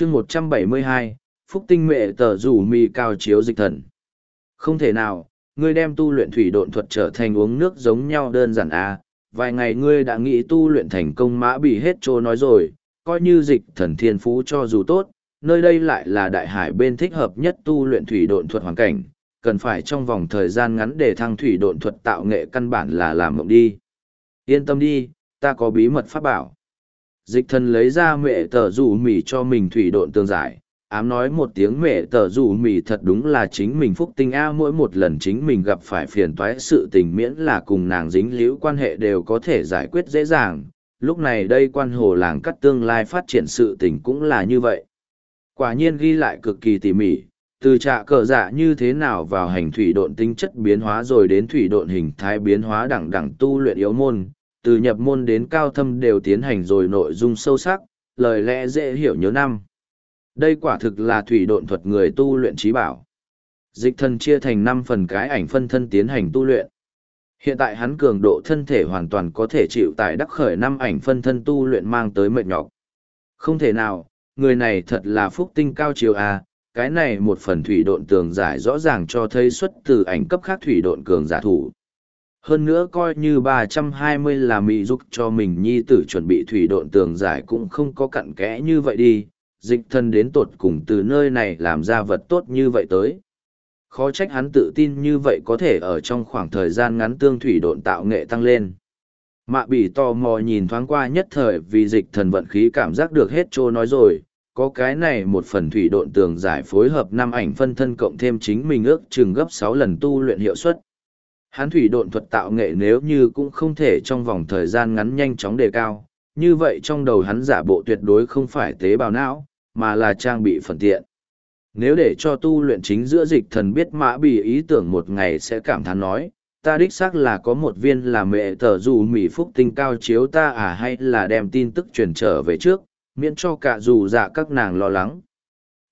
chương một trăm bảy mươi hai phúc tinh mệ tờ rủ mì cao chiếu dịch thần không thể nào ngươi đem tu luyện thủy độn thuật trở thành uống nước giống nhau đơn giản à, vài ngày ngươi đã nghĩ tu luyện thành công mã bị hết trô nói rồi, coi như dịch thần thiên phú cho dù tốt, nơi đây lại là đại hải bên thích hợp nhất tu luyện thủy độn thuật hoàn cảnh, cần phải trong vòng thời gian ngắn để thăng thủy độn thuật tạo nghệ căn bản là làm mộng đi. Yên tâm đi, ta có bí mật pháp bảo. Dịch thần lấy ra mẹ tờ rủ mỉ cho mình thủy độn tương giải, ám nói một tiếng mẹ tờ rủ mỉ thật đúng là chính mình phúc tinh a mỗi một lần chính mình gặp phải phiền toái sự tình miễn là cùng nàng dính liễu quan hệ đều có thể giải quyết dễ dàng. Lúc này đây quan hồ làng cắt tương lai phát triển sự tình cũng là như vậy. Quả nhiên ghi lại cực kỳ tỉ mỉ, từ trạ cờ dạ như thế nào vào hành thủy độn tính chất biến hóa rồi đến thủy độn hình thái biến hóa đẳng đẳng tu luyện yếu môn, từ nhập môn đến cao thâm đều tiến hành rồi nội dung sâu sắc, lời lẽ dễ hiểu nhớ năm. Đây quả thực là thủy độn thuật người tu luyện trí bảo. Dịch thân chia thành năm phần cái ảnh phân thân tiến hành tu luyện. Hiện tại hắn cường độ thân thể hoàn toàn có thể chịu tại đắc khởi năm ảnh phân thân tu luyện mang tới mệt nhọc. Không thể nào, người này thật là phúc tinh cao chiều à, cái này một phần thủy độn tường giải rõ ràng cho thấy xuất từ ảnh cấp khác thủy độn cường giả thủ. Hơn nữa coi như ba trăm hai mươi là mỹ giúp cho mình nhi tử chuẩn bị thủy độn tường giải cũng không có cặn kẽ như vậy đi, dịch thân đến tột cùng từ nơi này làm ra vật tốt như vậy tới. Khó trách hắn tự tin như vậy có thể ở trong khoảng thời gian ngắn tương thủy độn tạo nghệ tăng lên. Mạ bị tò mò nhìn thoáng qua nhất thời vì dịch thần vận khí cảm giác được hết trô nói rồi, có cái này một phần thủy độn tường giải phối hợp năm ảnh phân thân cộng thêm chính mình ước chừng gấp sáu lần tu luyện hiệu suất. Hán thủy độn thuật tạo nghệ nếu như cũng không thể trong vòng thời gian ngắn nhanh chóng đề cao, như vậy trong đầu hắn giả bộ tuyệt đối không phải tế bào não, mà là trang bị phần tiện. Nếu để cho tu luyện chính giữa dịch thần biết mã bị ý tưởng một ngày sẽ cảm thán nói, ta đích xác là có một viên là mẹ tờ dù mỹ phúc tinh cao chiếu ta à hay là đem tin tức truyền trở về trước, miễn cho cả dù dạ các nàng lo lắng.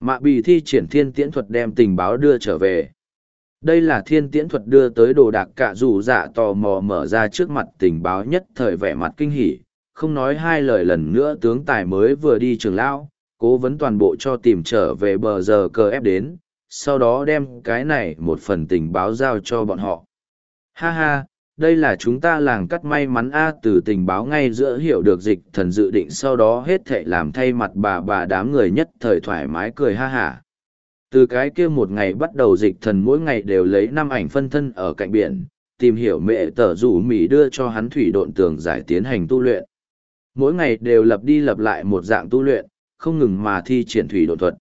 Mạ bị thi triển thiên tiễn thuật đem tình báo đưa trở về. Đây là thiên tiễn thuật đưa tới đồ đạc cả dù dạ tò mò mở ra trước mặt tình báo nhất thời vẻ mặt kinh hỉ, không nói hai lời lần nữa tướng tài mới vừa đi trường lão cố vấn toàn bộ cho tìm trở về bờ giờ cờ ép đến, sau đó đem cái này một phần tình báo giao cho bọn họ. Ha ha, đây là chúng ta làng cắt may mắn a từ tình báo ngay giữa hiểu được dịch thần dự định sau đó hết thệ làm thay mặt bà bà đám người nhất thời thoải mái cười ha hả. Từ cái kia một ngày bắt đầu dịch thần mỗi ngày đều lấy năm ảnh phân thân ở cạnh biển, tìm hiểu mẹ tở rủ mỹ đưa cho hắn thủy độn tường giải tiến hành tu luyện. Mỗi ngày đều lập đi lập lại một dạng tu luyện, không ngừng mà thi triển thủy độn thuật.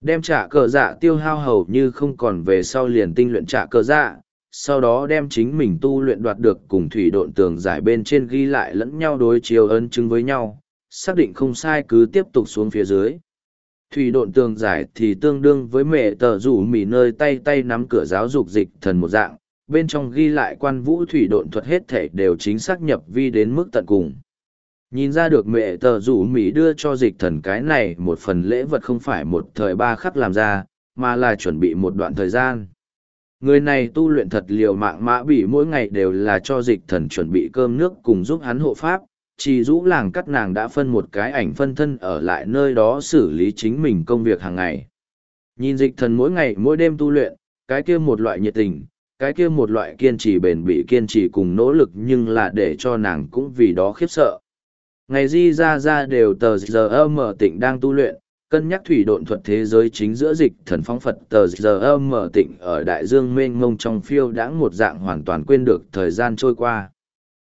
Đem trả cờ dạ tiêu hao hầu như không còn về sau liền tinh luyện trả cờ dạ, sau đó đem chính mình tu luyện đoạt được cùng thủy độn tường giải bên trên ghi lại lẫn nhau đối chiếu ân chứng với nhau, xác định không sai cứ tiếp tục xuống phía dưới. Thủy độn tường giải thì tương đương với mẹ tờ rủ mỉ nơi tay tay nắm cửa giáo dục dịch thần một dạng, bên trong ghi lại quan vũ thủy độn thuật hết thể đều chính xác nhập vi đến mức tận cùng. Nhìn ra được mẹ tờ rủ mỉ đưa cho dịch thần cái này một phần lễ vật không phải một thời ba khắc làm ra, mà là chuẩn bị một đoạn thời gian. Người này tu luyện thật liều mạng mã bỉ mỗi ngày đều là cho dịch thần chuẩn bị cơm nước cùng giúp hắn hộ pháp, chỉ rũ làng cắt nàng đã phân một cái ảnh phân thân ở lại nơi đó xử lý chính mình công việc hàng ngày. Nhìn dịch thần mỗi ngày mỗi đêm tu luyện, cái kia một loại nhiệt tình, cái kia một loại kiên trì bền bỉ kiên trì cùng nỗ lực nhưng là để cho nàng cũng vì đó khiếp sợ. Ngày di ra ra đều tờ giờ mở tịnh đang tu luyện, cân nhắc thủy độn thuật thế giới chính giữa dịch thần phong phật tờ giờ mở tịnh ở đại dương mênh mông trong phiêu đãng một dạng hoàn toàn quên được thời gian trôi qua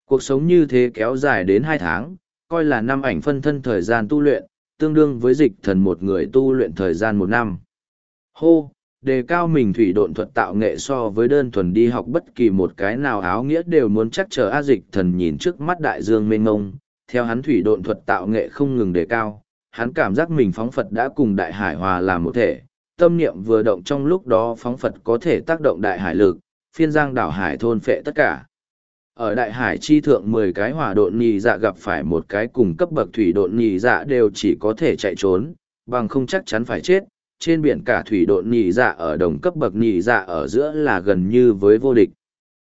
cuộc sống như thế kéo dài đến hai tháng coi là năm ảnh phân thân thời gian tu luyện tương đương với dịch thần một người tu luyện thời gian một năm. Hô đề cao mình thủy độn thuật tạo nghệ so với đơn thuần đi học bất kỳ một cái nào áo nghĩa đều muốn chắc chờ a dịch thần nhìn trước mắt đại dương mênh mông. Theo hắn thủy độn thuật tạo nghệ không ngừng đề cao hắn cảm giác mình phóng Phật đã cùng đại hải hòa làm một thể, tâm niệm vừa động trong lúc đó phóng Phật có thể tác động đại hải lực, phiên giang đảo hải thôn phệ tất cả. Ở đại hải chi thượng mười cái hỏa độn nhì dạ gặp phải một cái cùng cấp bậc thủy độn nhì dạ đều chỉ có thể chạy trốn, bằng không chắc chắn phải chết. Trên biển cả thủy độn nhì dạ ở đồng cấp bậc nhì dạ ở giữa là gần như với vô địch.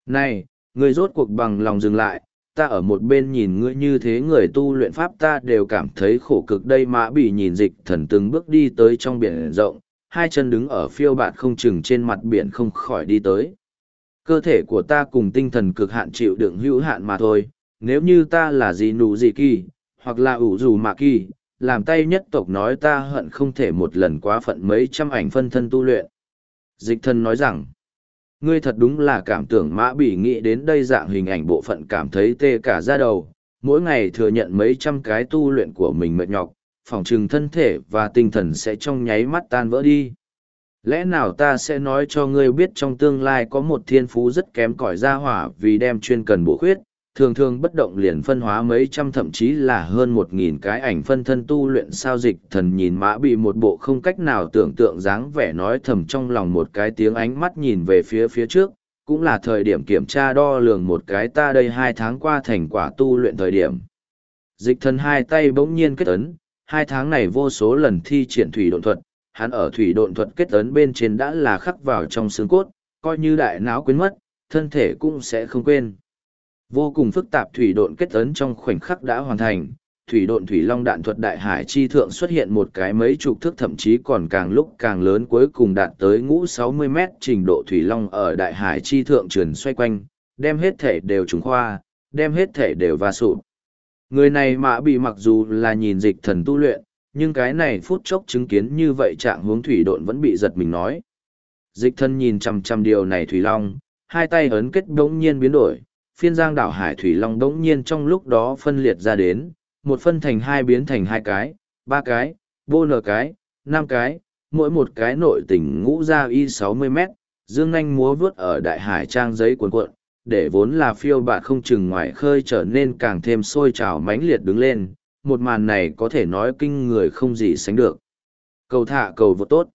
Này, người rốt cuộc bằng lòng dừng lại, ta ở một bên nhìn ngươi như thế người tu luyện pháp ta đều cảm thấy khổ cực đây mã bị nhìn dịch thần từng bước đi tới trong biển rộng, hai chân đứng ở phiêu bạt không chừng trên mặt biển không khỏi đi tới. Cơ thể của ta cùng tinh thần cực hạn chịu đựng hữu hạn mà thôi, nếu như ta là gì nụ gì kỳ, hoặc là ủ dù mạ kỳ, làm tay nhất tộc nói ta hận không thể một lần quá phận mấy trăm ảnh phân thân tu luyện. Dịch thân nói rằng, ngươi thật đúng là cảm tưởng mã bỉ nghĩ đến đây dạng hình ảnh bộ phận cảm thấy tê cả ra đầu, mỗi ngày thừa nhận mấy trăm cái tu luyện của mình mệt nhọc, phỏng chừng thân thể và tinh thần sẽ trong nháy mắt tan vỡ đi. Lẽ nào ta sẽ nói cho ngươi biết trong tương lai có một thiên phú rất kém cỏi ra hỏa vì đem chuyên cần bổ khuyết, thường thường bất động liền phân hóa mấy trăm thậm chí là hơn một nghìn cái ảnh phân thân tu luyện sao dịch thần nhìn mã bị một bộ không cách nào tưởng tượng dáng vẻ nói thầm trong lòng một cái tiếng ánh mắt nhìn về phía phía trước cũng là thời điểm kiểm tra đo lường một cái ta đây hai tháng qua thành quả tu luyện thời điểm. Dịch thần hai tay bỗng nhiên kết ấn hai tháng này vô số lần thi triển thủy đột thuật hắn ở thủy độn thuật kết ấn bên trên đã là khắc vào trong xương cốt coi như đại não quên mất thân thể cũng sẽ không quên Vô cùng phức tạp thủy độn kết ấn trong khoảnh khắc đã hoàn thành, thủy độn thủy long đạn thuật đại hải chi thượng xuất hiện một cái mấy chục thước thậm chí còn càng lúc càng lớn cuối cùng đạt tới ngũ 60 mét trình độ thủy long ở đại hải chi thượng trườn xoay quanh, đem hết thể đều trùng khoa, đem hết thể đều va sụp. Người này mã bị mặc dù là nhìn dịch thần tu luyện, nhưng cái này phút chốc chứng kiến như vậy trạng hướng thủy độn vẫn bị giật mình nói. Dịch thân nhìn chằm chằm điều này thủy long, hai tay ấn kết đống nhiên biến đổi, phiên giang đảo Hải Thủy Long đống nhiên trong lúc đó phân liệt ra đến, một phân thành hai biến thành hai cái, ba cái, bô nở cái, năm cái, mỗi một cái nội tỉnh ngũ ra y sáu mươi mét, dương nanh múa vướt ở đại hải trang giấy cuộn cuộn, để vốn là phiêu bạt không chừng ngoài khơi trở nên càng thêm sôi trào mãnh liệt đứng lên, một màn này có thể nói kinh người không gì sánh được. Cầu thả cầu vượt tốt.